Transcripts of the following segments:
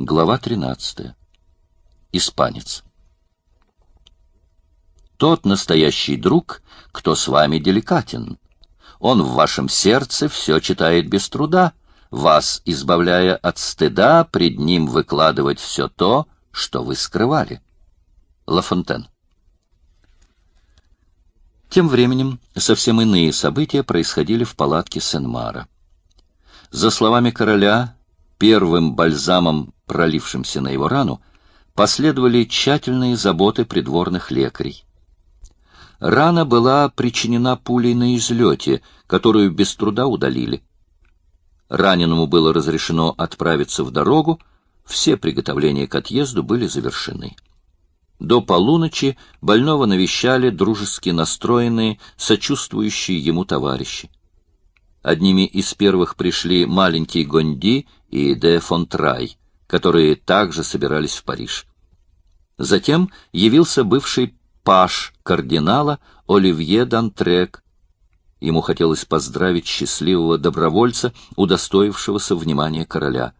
Глава 13. Испанец. Тот настоящий друг, кто с вами деликатен. Он в вашем сердце все читает без труда, вас избавляя от стыда, пред ним выкладывать все то, что вы скрывали. Ла Фонтен. Тем временем совсем иные события происходили в палатке Сен-Мара. За словами короля, первым бальзамом, пролившимся на его рану, последовали тщательные заботы придворных лекарей. Рана была причинена пулей на излете, которую без труда удалили. Раненому было разрешено отправиться в дорогу, все приготовления к отъезду были завершены. До полуночи больного навещали дружески настроенные, сочувствующие ему товарищи. Одними из первых пришли маленький Гонди и де Фонтрай, которые также собирались в Париж. Затем явился бывший паш кардинала Оливье Дантрек. Ему хотелось поздравить счастливого добровольца, удостоившегося внимания короля.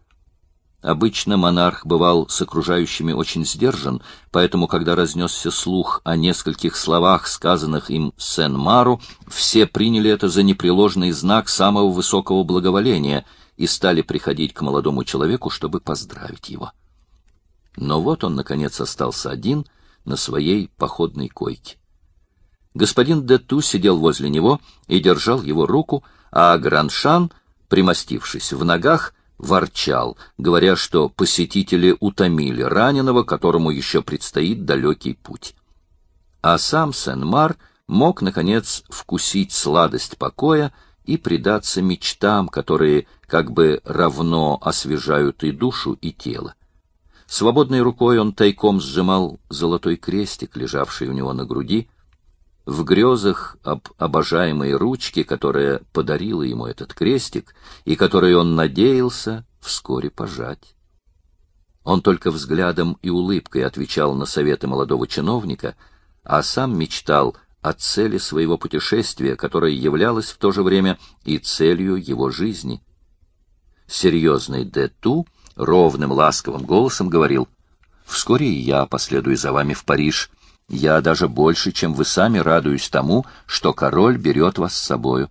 Обычно монарх бывал с окружающими очень сдержан, поэтому, когда разнесся слух о нескольких словах, сказанных им Сен-Мару, все приняли это за непреложный знак самого высокого благоволения и стали приходить к молодому человеку, чтобы поздравить его. Но вот он, наконец, остался один на своей походной койке. Господин Дету сидел возле него и держал его руку, а Граншан, примостившись в ногах, ворчал, говоря, что посетители утомили раненого, которому еще предстоит далекий путь. А сам Сен-Мар мог, наконец, вкусить сладость покоя и предаться мечтам, которые как бы равно освежают и душу, и тело. Свободной рукой он тайком сжимал золотой крестик, лежавший у него на груди, в грезах об обожаемой ручке, которая подарила ему этот крестик и который он надеялся вскоре пожать. Он только взглядом и улыбкой отвечал на советы молодого чиновника, а сам мечтал о цели своего путешествия, которое являлось в то же время и целью его жизни. Серьезный Дету ровным ласковым голосом говорил, «Вскоре и я последую за вами в Париж, я даже больше, чем вы сами, радуюсь тому, что король берет вас с собою.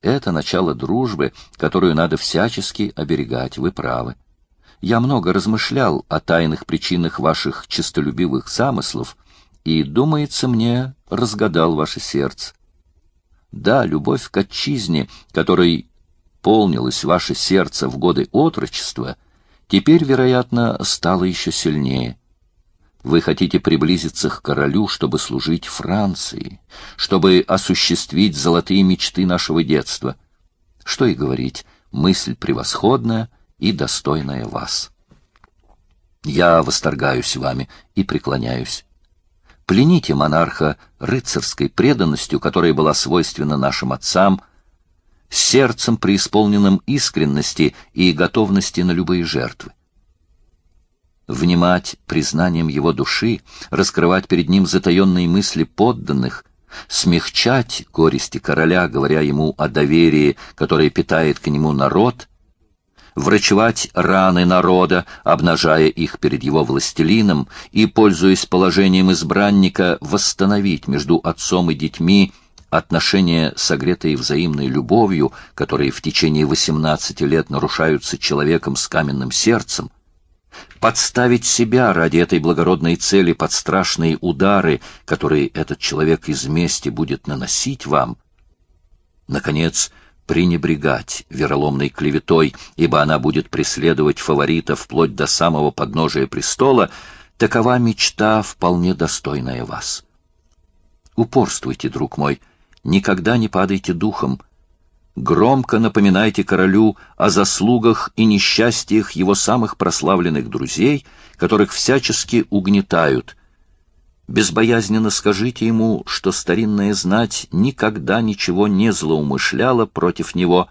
Это начало дружбы, которую надо всячески оберегать, вы правы. Я много размышлял о тайных причинах ваших честолюбивых замыслов, и, думается мне, разгадал ваше сердце. Да, любовь к отчизне, которой полнилось ваше сердце в годы отрочества, теперь, вероятно, стало еще сильнее — вы хотите приблизиться к королю, чтобы служить Франции, чтобы осуществить золотые мечты нашего детства. Что и говорить, мысль превосходная и достойная вас. Я восторгаюсь вами и преклоняюсь. Плените монарха рыцарской преданностью, которая была свойственна нашим отцам, сердцем преисполненным искренности и готовности на любые жертвы внимать признанием его души, раскрывать перед ним затаенные мысли подданных, смягчать горести короля, говоря ему о доверии, которое питает к нему народ, врачевать раны народа, обнажая их перед его властелином, и, пользуясь положением избранника, восстановить между отцом и детьми отношения, согретые взаимной любовью, которые в течение 18 лет нарушаются человеком с каменным сердцем, подставить себя ради этой благородной цели под страшные удары, которые этот человек из мести будет наносить вам. Наконец, пренебрегать вероломной клеветой, ибо она будет преследовать фаворита вплоть до самого подножия престола, такова мечта, вполне достойная вас. Упорствуйте, друг мой, никогда не падайте духом, громко напоминайте королю о заслугах и несчастьях его самых прославленных друзей, которых всячески угнетают. Безбоязненно скажите ему, что старинная знать никогда ничего не злоумышляла против него,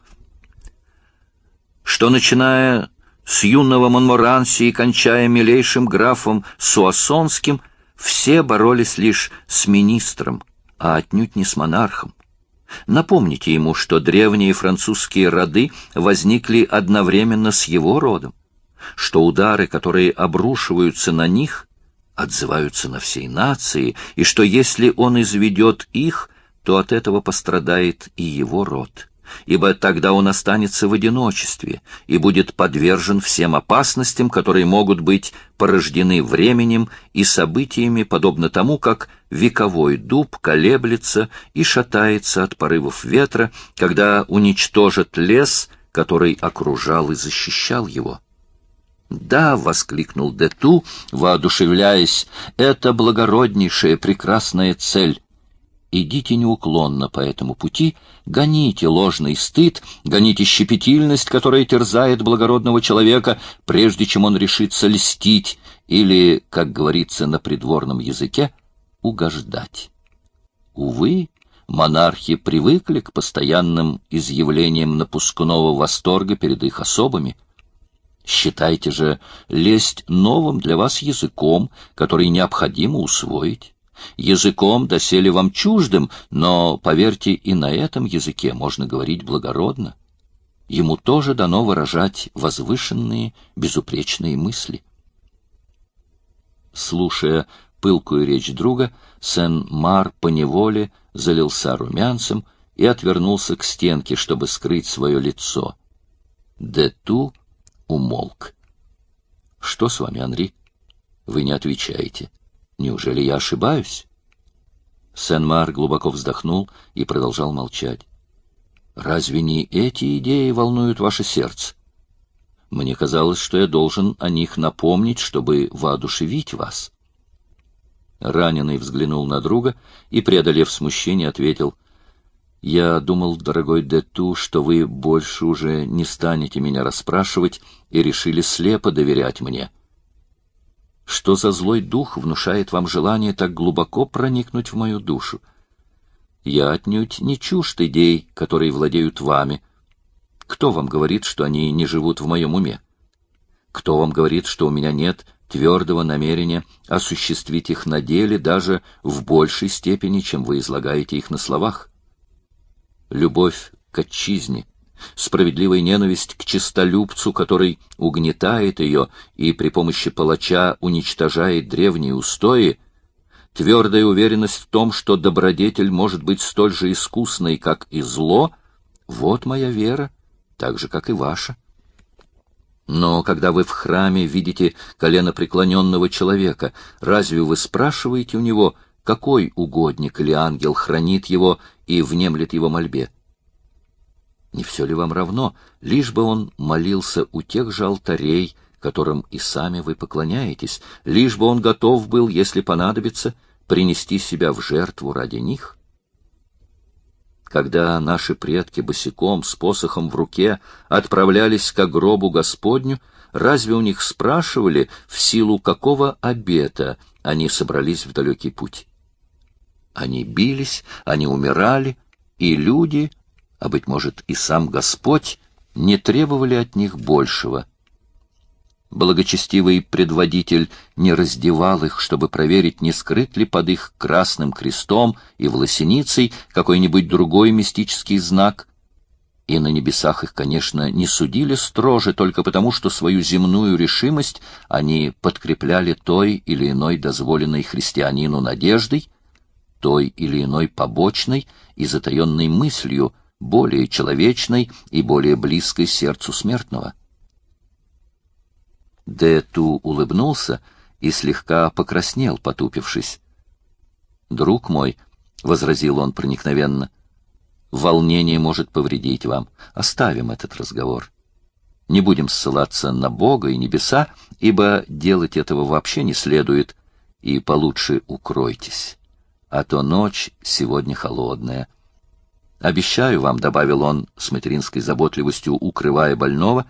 что, начиная с юного Монморанси и кончая милейшим графом Суассонским, все боролись лишь с министром, а отнюдь не с монархом. Напомните ему, что древние французские роды возникли одновременно с его родом, что удары, которые обрушиваются на них, отзываются на всей нации, и что если он изведет их, то от этого пострадает и его род ибо тогда он останется в одиночестве и будет подвержен всем опасностям, которые могут быть порождены временем и событиями, подобно тому, как вековой дуб колеблется и шатается от порывов ветра, когда уничтожит лес, который окружал и защищал его. «Да!» — воскликнул Дету, воодушевляясь, — «это благороднейшая прекрасная цель, идите неуклонно по этому пути, гоните ложный стыд, гоните щепетильность, которая терзает благородного человека, прежде чем он решится льстить или, как говорится на придворном языке, угождать. Увы, монархи привыкли к постоянным изъявлениям напускного восторга перед их особами. Считайте же лесть новым для вас языком, который необходимо усвоить языком доселе вам чуждым, но, поверьте, и на этом языке можно говорить благородно. Ему тоже дано выражать возвышенные, безупречные мысли. Слушая пылкую речь друга, Сен-Мар поневоле залился румянцем и отвернулся к стенке, чтобы скрыть свое лицо. Дету умолк. — Что с вами, Анри? Вы не отвечаете. — Неужели я ошибаюсь? Сен-Мар глубоко вздохнул и продолжал молчать. Разве не эти идеи волнуют ваше сердце? Мне казалось, что я должен о них напомнить, чтобы воодушевить вас. Раненый взглянул на друга и, преодолев смущение, ответил, «Я думал, дорогой Дету, что вы больше уже не станете меня расспрашивать и решили слепо доверять мне». Что за злой дух внушает вам желание так глубоко проникнуть в мою душу? Я отнюдь не чужд идей, которые владеют вами. Кто вам говорит, что они не живут в моем уме? Кто вам говорит, что у меня нет твердого намерения осуществить их на деле даже в большей степени, чем вы излагаете их на словах? Любовь к отчизне, справедливая ненависть к честолюбцу, который угнетает ее и при помощи палача уничтожает древние устои, твердая уверенность в том, что добродетель может быть столь же искусной, как и зло, вот моя вера, так же, как и ваша. Но когда вы в храме видите коленопреклоненного человека, разве вы спрашиваете у него, какой угодник или ангел хранит его и внемлет его мольбе? Не все ли вам равно, лишь бы он молился у тех же алтарей, которым и сами вы поклоняетесь, лишь бы он готов был, если понадобится, принести себя в жертву ради них? Когда наши предки босиком, с посохом в руке, отправлялись к гробу Господню, разве у них спрашивали, в силу какого обета они собрались в далекий путь? Они бились, они умирали, и люди а, быть может, и сам Господь, не требовали от них большего. Благочестивый предводитель не раздевал их, чтобы проверить, не скрыт ли под их красным крестом и власеницей какой-нибудь другой мистический знак. И на небесах их, конечно, не судили строже только потому, что свою земную решимость они подкрепляли той или иной дозволенной христианину надеждой, той или иной побочной и затаенной мыслью, более человечной и более близкой сердцу смертного. Дету улыбнулся и слегка покраснел, потупившись. «Друг мой», — возразил он проникновенно, — «волнение может повредить вам. Оставим этот разговор. Не будем ссылаться на Бога и небеса, ибо делать этого вообще не следует, и получше укройтесь. А то ночь сегодня холодная». Обещаю вам, — добавил он с материнской заботливостью, укрывая больного,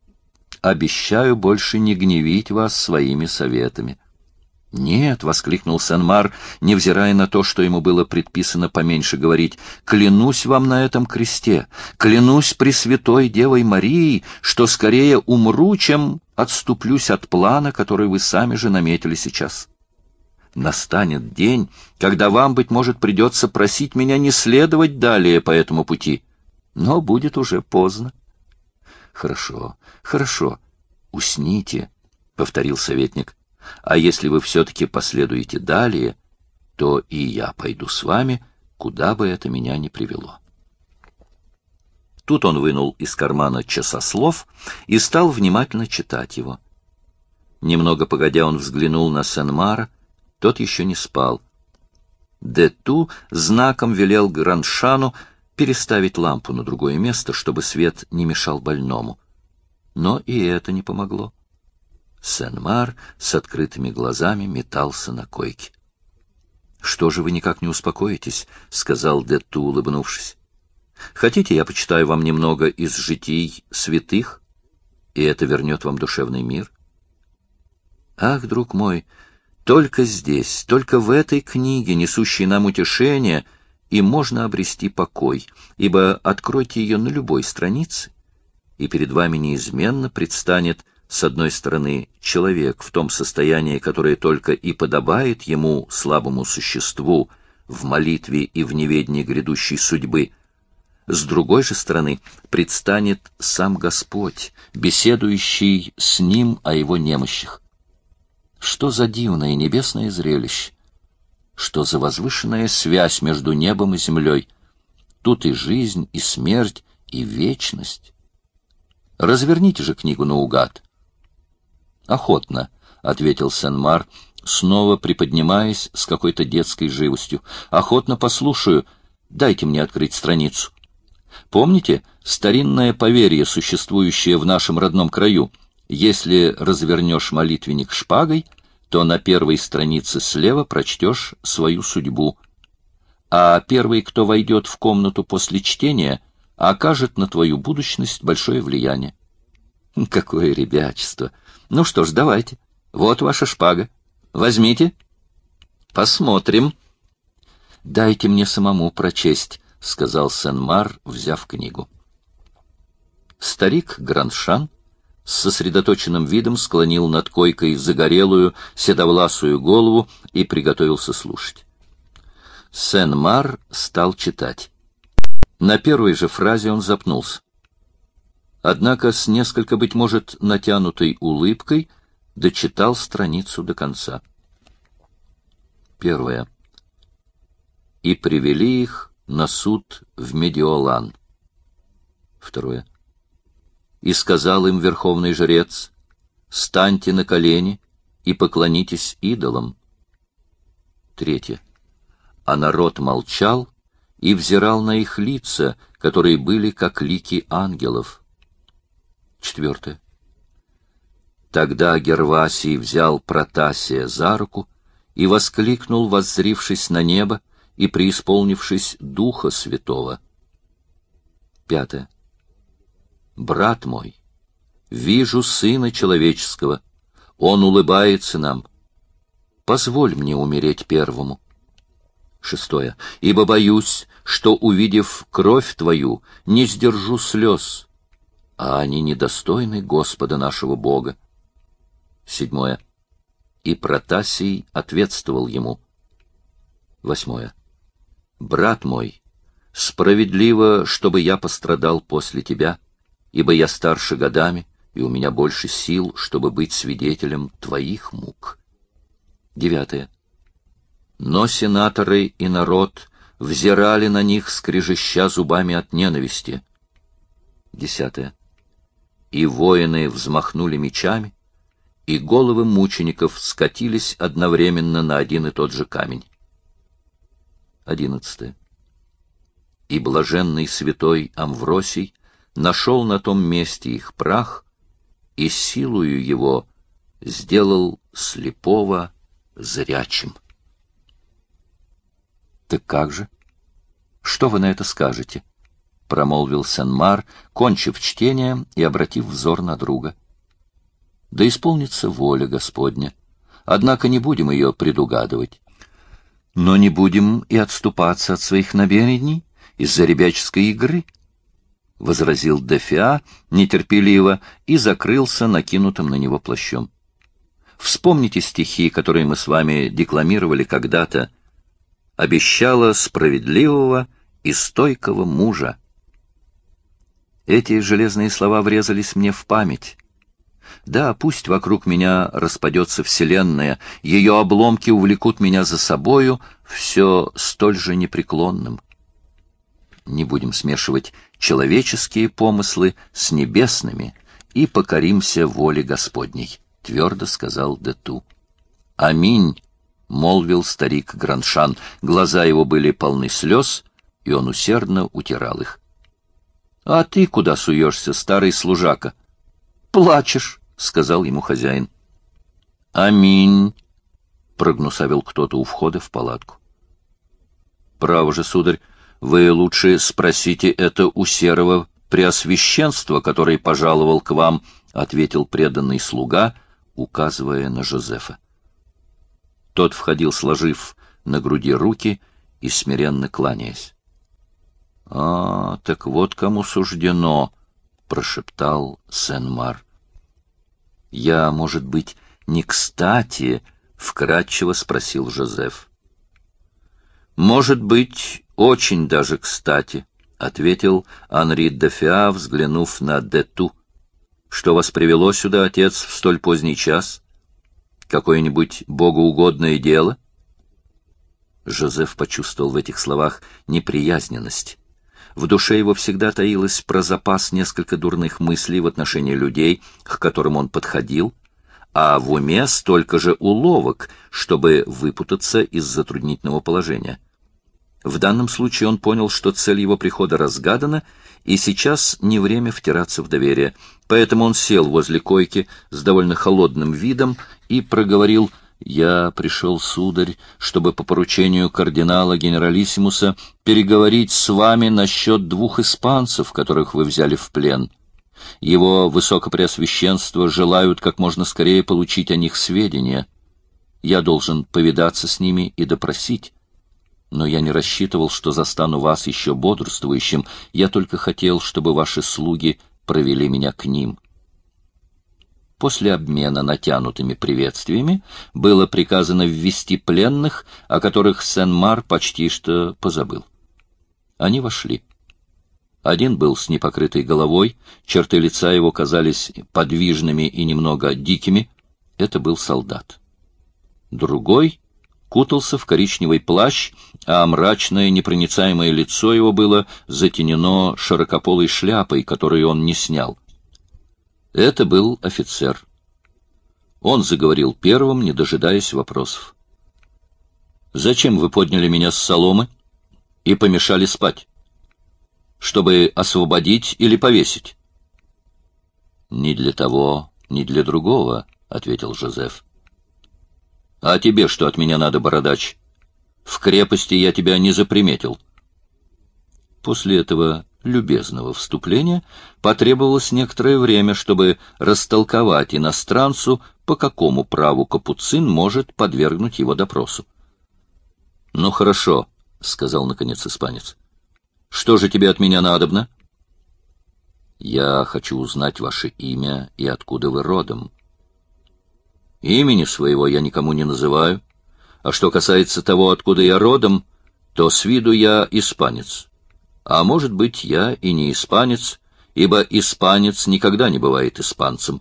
— обещаю больше не гневить вас своими советами. — Нет, — воскликнул Сен-Мар, невзирая на то, что ему было предписано поменьше говорить, — клянусь вам на этом кресте, клянусь Пресвятой Девой Марии, что скорее умру, чем отступлюсь от плана, который вы сами же наметили сейчас. — Настанет день, когда вам, быть может, придется просить меня не следовать далее по этому пути. Но будет уже поздно. Хорошо, хорошо. усните, — повторил советник. — А если вы все-таки последуете далее, то и я пойду с вами, куда бы это меня ни привело. Тут он вынул из кармана часослов и стал внимательно читать его. Немного погодя он взглянул на Сен-Мара, тот еще не спал. Дету знаком велел Граншану переставить лампу на другое место, чтобы свет не мешал больному. Но и это не помогло. Сен-Мар с открытыми глазами метался на койке. — Что же вы никак не успокоитесь? — сказал Дету, улыбнувшись. — Хотите, я почитаю вам немного из житий святых, и это вернет вам душевный мир? — Ах, друг мой, только здесь, только в этой книге, несущей нам утешение, и можно обрести покой, ибо откройте ее на любой странице, и перед вами неизменно предстанет с одной стороны человек в том состоянии, которое только и подобает ему, слабому существу, в молитве и в неведении грядущей судьбы, с другой же стороны предстанет сам Господь, беседующий с ним о его немощах. Что за дивное небесное зрелище! Что за возвышенная связь между небом и землей! Тут и жизнь, и смерть, и вечность. Разверните же книгу наугад. Охотно, — ответил Сен-Мар, снова приподнимаясь с какой-то детской живостью. Охотно послушаю. Дайте мне открыть страницу. Помните старинное поверье, существующее в нашем родном краю? Если развернешь молитвенник шпагой, то на первой странице слева прочтешь свою судьбу. А первый, кто войдет в комнату после чтения, окажет на твою будущность большое влияние. Какое ребячество! Ну что ж, давайте. Вот ваша шпага. Возьмите. Посмотрим. Дайте мне самому прочесть, — сказал Сен-Мар, взяв книгу. Старик Граншан с сосредоточенным видом склонил над койкой загорелую, седовласую голову и приготовился слушать. Сен-Мар стал читать. На первой же фразе он запнулся. Однако с несколько, быть может, натянутой улыбкой дочитал страницу до конца. Первое. И привели их на суд в Медиолан. Второе. И сказал им верховный жрец, «Станьте на колени и поклонитесь идолам». Третье. А народ молчал и взирал на их лица, которые были как лики ангелов. Четвертое. Тогда Гервасий взял Протасия за руку и воскликнул, воззрившись на небо и преисполнившись Духа Святого. Пятое. Брат мой, вижу Сына Человеческого, Он улыбается нам. Позволь мне умереть первому. Шестое. Ибо боюсь, что, увидев кровь Твою, не сдержу слез, а они недостойны Господа нашего Бога. Седьмое. И Протасий ответствовал ему. Восьмое. Брат мой, справедливо, чтобы я пострадал после тебя, ибо я старше годами, и у меня больше сил, чтобы быть свидетелем твоих мук. Девятое. Но сенаторы и народ взирали на них, скрежеща зубами от ненависти. Десятое. И воины взмахнули мечами, и головы мучеников скатились одновременно на один и тот же камень. Одиннадцатое. И блаженный святой Амвросий нашел на том месте их прах, и силою его сделал слепого зрячим. Так как же? Что вы на это скажете? — промолвил Сен-Мар, кончив чтение и обратив взор на друга. — Да исполнится воля Господня. Однако не будем ее предугадывать. Но не будем и отступаться от своих намерений из-за ребяческой игры, — возразил Дефиа нетерпеливо и закрылся накинутым на него плащом. Вспомните стихи, которые мы с вами декламировали когда-то, обещала справедливого и стойкого мужа. Эти железные слова врезались мне в память. Да, пусть вокруг меня распадется вселенная, ее обломки увлекут меня за собою, все столь же непреклонным. Не будем смешивать человеческие помыслы с небесными и покоримся воле Господней, — твердо сказал Дету. — Аминь, — молвил старик Граншан. Глаза его были полны слез, и он усердно утирал их. — А ты куда суешься, старый служака? — Плачешь, — сказал ему хозяин. — Аминь, — прогнусавил кто-то у входа в палатку. — Право же, сударь, вы лучше спросите это у серого преосвященства, который пожаловал к вам, — ответил преданный слуга, указывая на Жозефа. Тот входил, сложив на груди руки и смиренно кланяясь. — А, так вот кому суждено, — прошептал Сен-Мар. — Я, может быть, не кстати, — вкратчиво спросил Жозеф. — Может быть, очень даже кстати, — ответил Анри де Фиа, взглянув на Дету. — Что вас привело сюда, отец, в столь поздний час? — Какое-нибудь богоугодное дело? Жозеф почувствовал в этих словах неприязненность. В душе его всегда таилась про запас несколько дурных мыслей в отношении людей, к которым он подходил, а в уме столько же уловок, чтобы выпутаться из затруднительного положения. В данном случае он понял, что цель его прихода разгадана, и сейчас не время втираться в доверие. Поэтому он сел возле койки с довольно холодным видом и проговорил «Я пришел, сударь, чтобы по поручению кардинала генералиссимуса переговорить с вами насчет двух испанцев, которых вы взяли в плен. Его высокопреосвященство желают как можно скорее получить о них сведения. Я должен повидаться с ними и допросить» но я не рассчитывал, что застану вас еще бодрствующим. Я только хотел, чтобы ваши слуги провели меня к ним. После обмена натянутыми приветствиями было приказано ввести пленных, о которых Сен-Мар почти что позабыл. Они вошли. Один был с непокрытой головой, черты лица его казались подвижными и немного дикими. Это был солдат. Другой кутался в коричневый плащ, а мрачное непроницаемое лицо его было затенено широкополой шляпой, которую он не снял. Это был офицер. Он заговорил первым, не дожидаясь вопросов. «Зачем вы подняли меня с соломы и помешали спать? Чтобы освободить или повесить?» «Ни для того, ни для другого», — ответил Жозеф. А тебе что от меня надо, бородач? В крепости я тебя не заприметил. После этого любезного вступления потребовалось некоторое время, чтобы растолковать иностранцу, по какому праву капуцин может подвергнуть его допросу. — Ну хорошо, — сказал наконец испанец. — Что же тебе от меня надобно? — Я хочу узнать ваше имя и откуда вы родом. Имени своего я никому не называю. А что касается того, откуда я родом, то с виду я испанец. А может быть, я и не испанец, ибо испанец никогда не бывает испанцем.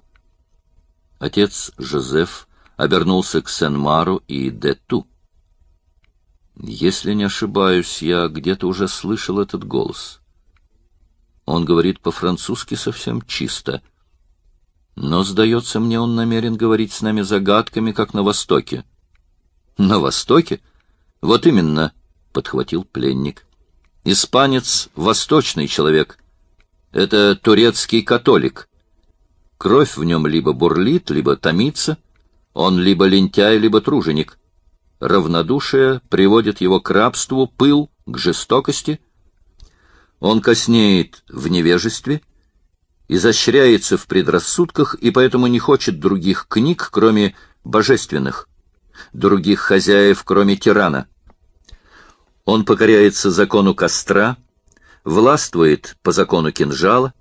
Отец Жозеф обернулся к Сен-Мару и Дету. Если не ошибаюсь, я где-то уже слышал этот голос. Он говорит по-французски совсем чисто — но, сдается мне, он намерен говорить с нами загадками, как на Востоке. — На Востоке? Вот именно, — подхватил пленник. — Испанец — восточный человек. Это турецкий католик. Кровь в нем либо бурлит, либо томится. Он либо лентяй, либо труженик. Равнодушие приводит его к рабству, пыл — к жестокости. Он коснеет в невежестве — изощряется в предрассудках и поэтому не хочет других книг, кроме божественных, других хозяев, кроме тирана. Он покоряется закону костра, властвует по закону кинжала,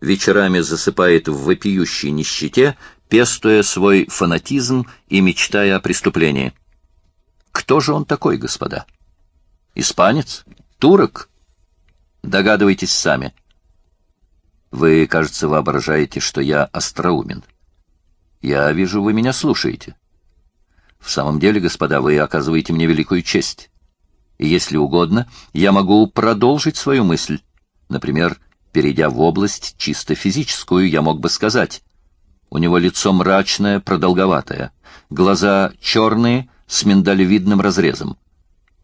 вечерами засыпает в вопиющей нищете, пестуя свой фанатизм и мечтая о преступлении. Кто же он такой, господа? Испанец? Турок? Догадывайтесь сами. Вы, кажется, воображаете, что я остроумен. Я вижу, вы меня слушаете. В самом деле, господа, вы оказываете мне великую честь. И если угодно, я могу продолжить свою мысль. Например, перейдя в область чисто физическую, я мог бы сказать. У него лицо мрачное, продолговатое, глаза черные, с миндалевидным разрезом,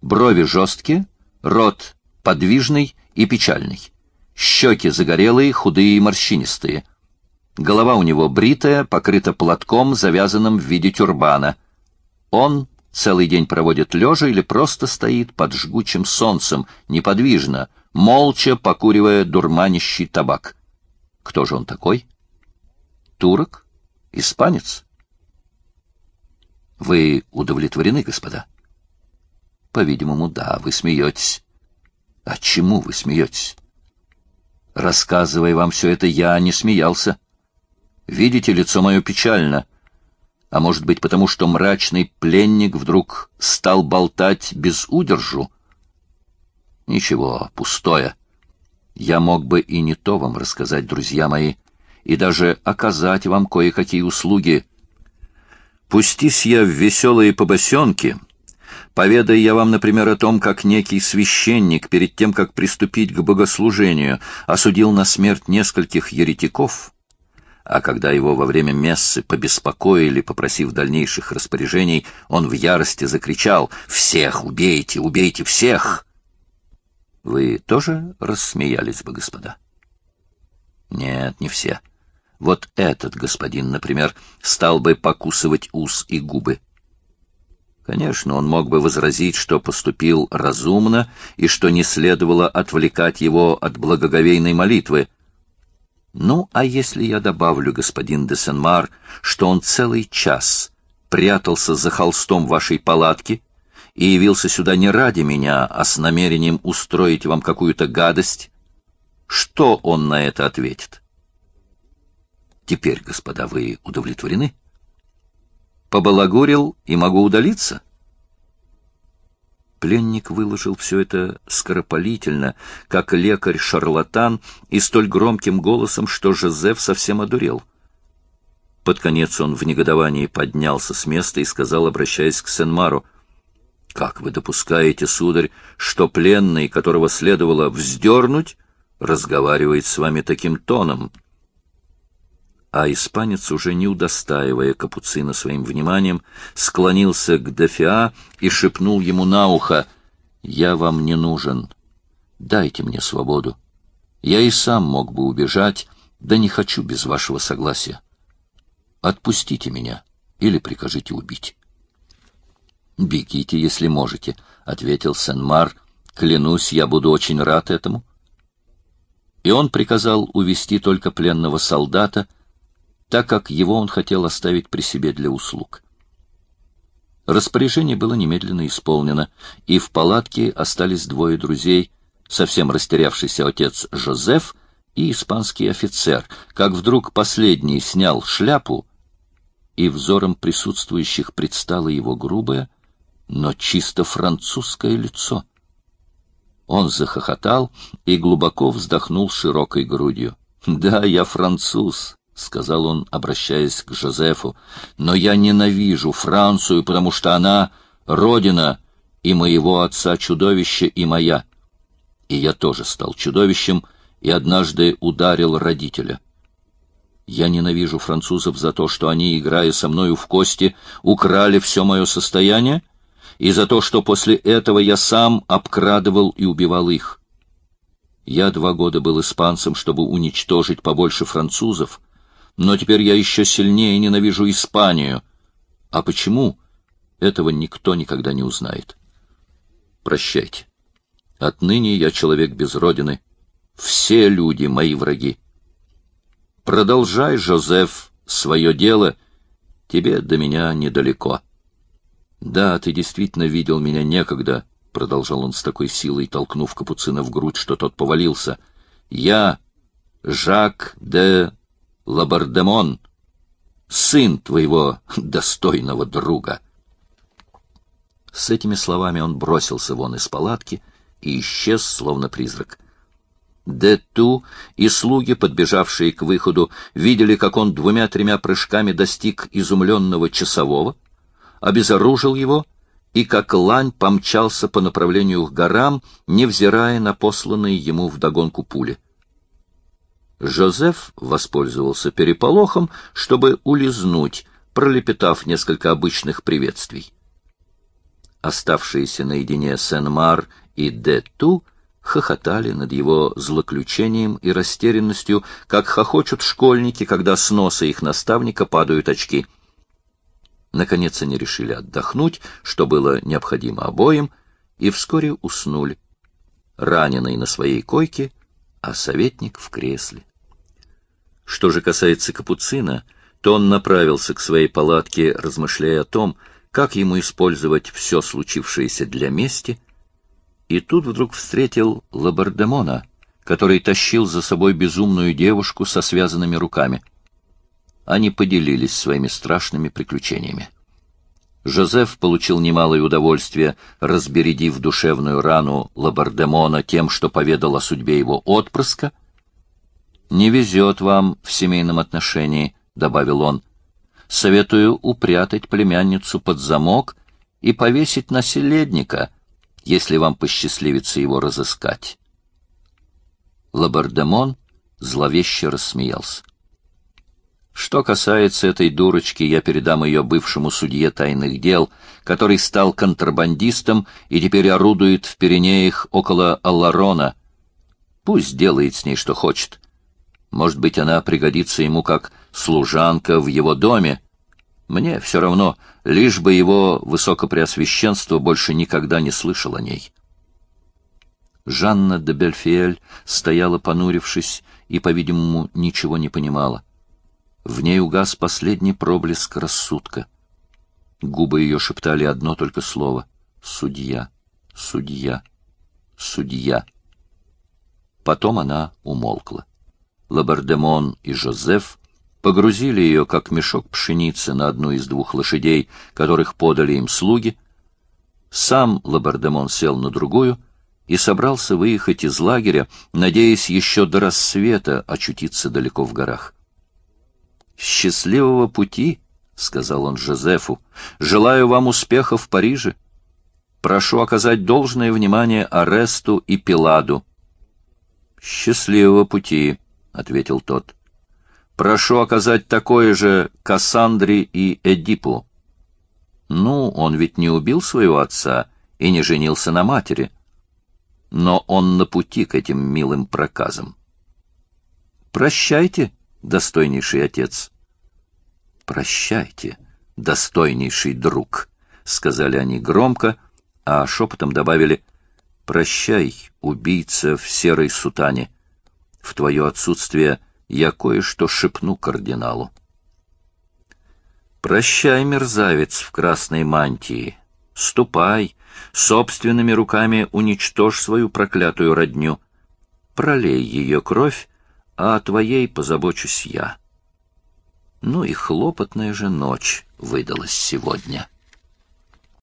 брови жесткие, рот подвижный и печальный, щеки загорелые, худые и морщинистые. Голова у него бритая, покрыта платком, завязанным в виде тюрбана. Он целый день проводит лежа или просто стоит под жгучим солнцем, неподвижно, молча покуривая дурманящий табак. Кто же он такой? Турок? Испанец? Вы удовлетворены, господа? По-видимому, да, вы смеетесь. А чему вы смеетесь? Рассказывая вам все это, я не смеялся. Видите, лицо мое печально. А может быть, потому что мрачный пленник вдруг стал болтать без удержу? Ничего, пустое. Я мог бы и не то вам рассказать, друзья мои, и даже оказать вам кое-какие услуги. Пустись я в веселые побосенки, поведая я вам, например, о том, как некий священник перед тем, как приступить к богослужению, осудил на смерть нескольких еретиков, а когда его во время мессы побеспокоили, попросив дальнейших распоряжений, он в ярости закричал «Всех убейте! Убейте всех!» Вы тоже рассмеялись бы, господа? Нет, не все. Вот этот господин, например, стал бы покусывать ус и губы. Конечно, он мог бы возразить, что поступил разумно и что не следовало отвлекать его от благоговейной молитвы, ну, а если я добавлю, господин де Сенмар, что он целый час прятался за холстом вашей палатки и явился сюда не ради меня, а с намерением устроить вам какую-то гадость, что он на это ответит? Теперь, господа, вы удовлетворены? Побалагурил и могу удалиться? Пленник выложил все это скоропалительно, как лекарь-шарлатан, и столь громким голосом, что Жозеф совсем одурел. Под конец он в негодовании поднялся с места и сказал, обращаясь к Сенмару, «Как вы допускаете, сударь, что пленный, которого следовало вздернуть, разговаривает с вами таким тоном?» А испанец, уже не удостаивая капуцина своим вниманием, склонился к Дофиа и шепнул ему на ухо, «Я вам не нужен. Дайте мне свободу. Я и сам мог бы убежать, да не хочу без вашего согласия. Отпустите меня или прикажите убить». «Бегите, если можете», — ответил Сен-Мар. «Клянусь, я буду очень рад этому». И он приказал увести только пленного солдата, так как его он хотел оставить при себе для услуг. Распоряжение было немедленно исполнено, и в палатке остались двое друзей, совсем растерявшийся отец Жозеф и испанский офицер, как вдруг последний снял шляпу, и взором присутствующих предстало его грубое, но чисто французское лицо. Он захохотал и глубоко вздохнул широкой грудью. «Да, я француз, — сказал он, обращаясь к Жозефу, — «но я ненавижу Францию, потому что она — родина и моего отца-чудовище, и моя. И я тоже стал чудовищем и однажды ударил родителя. Я ненавижу французов за то, что они, играя со мною в кости, украли все мое состояние, и за то, что после этого я сам обкрадывал и убивал их. Я два года был испанцем, чтобы уничтожить побольше французов, но теперь я еще сильнее ненавижу Испанию. А почему? Этого никто никогда не узнает. Прощайте. Отныне я человек без родины. Все люди мои враги. Продолжай, Жозеф, свое дело. Тебе до меня недалеко. Да, ты действительно видел меня некогда, — продолжал он с такой силой, толкнув Капуцина в грудь, что тот повалился. Я, Жак де Лабардемон, сын твоего достойного друга. С этими словами он бросился вон из палатки и исчез, словно призрак. Дету и слуги, подбежавшие к выходу, видели, как он двумя-тремя прыжками достиг изумленного часового, обезоружил его и как лань помчался по направлению к горам, невзирая на посланные ему вдогонку пули. Жозеф воспользовался переполохом, чтобы улизнуть, пролепетав несколько обычных приветствий. Оставшиеся наедине Сен-Мар и Дету — хохотали над его злоключением и растерянностью, как хохочут школьники, когда с носа их наставника падают очки. Наконец они решили отдохнуть, что было необходимо обоим, и вскоре уснули. Раненый на своей койке, а советник в кресле. Что же касается Капуцина, то он направился к своей палатке, размышляя о том, как ему использовать все случившееся для мести — и тут вдруг встретил Лабардемона, который тащил за собой безумную девушку со связанными руками. Они поделились своими страшными приключениями. Жозеф получил немалое удовольствие, разбередив душевную рану Лабардемона тем, что поведал о судьбе его отпрыска. «Не везет вам в семейном отношении», — добавил он. «Советую упрятать племянницу под замок и повесить наследника, если вам посчастливится его разыскать. Лабардемон зловеще рассмеялся. Что касается этой дурочки, я передам ее бывшему судье тайных дел, который стал контрабандистом и теперь орудует в Пиренеях около Алларона. Пусть делает с ней что хочет. Может быть, она пригодится ему как служанка в его доме, мне все равно, лишь бы его высокопреосвященство больше никогда не слышал о ней. Жанна де Бельфиэль стояла, понурившись, и, по-видимому, ничего не понимала. В ней угас последний проблеск рассудка. Губы ее шептали одно только слово — «Судья, судья, судья». Потом она умолкла. Лабардемон и Жозеф погрузили ее, как мешок пшеницы, на одну из двух лошадей, которых подали им слуги. Сам Лабардемон сел на другую и собрался выехать из лагеря, надеясь еще до рассвета очутиться далеко в горах. «Счастливого пути!» — сказал он Жозефу. «Желаю вам успеха в Париже. Прошу оказать должное внимание Аресту и Пиладу». «Счастливого пути!» — ответил тот. Прошу оказать такое же Кассандре и Эдипу. Ну, он ведь не убил своего отца и не женился на матери. Но он на пути к этим милым проказам. Прощайте, достойнейший отец. Прощайте, достойнейший друг, — сказали они громко, а шепотом добавили «Прощай, убийца в серой сутане. В твое отсутствие — я кое-что шепну кардиналу. «Прощай, мерзавец в красной мантии. Ступай, собственными руками уничтожь свою проклятую родню. Пролей ее кровь, а о твоей позабочусь я». Ну и хлопотная же ночь выдалась сегодня.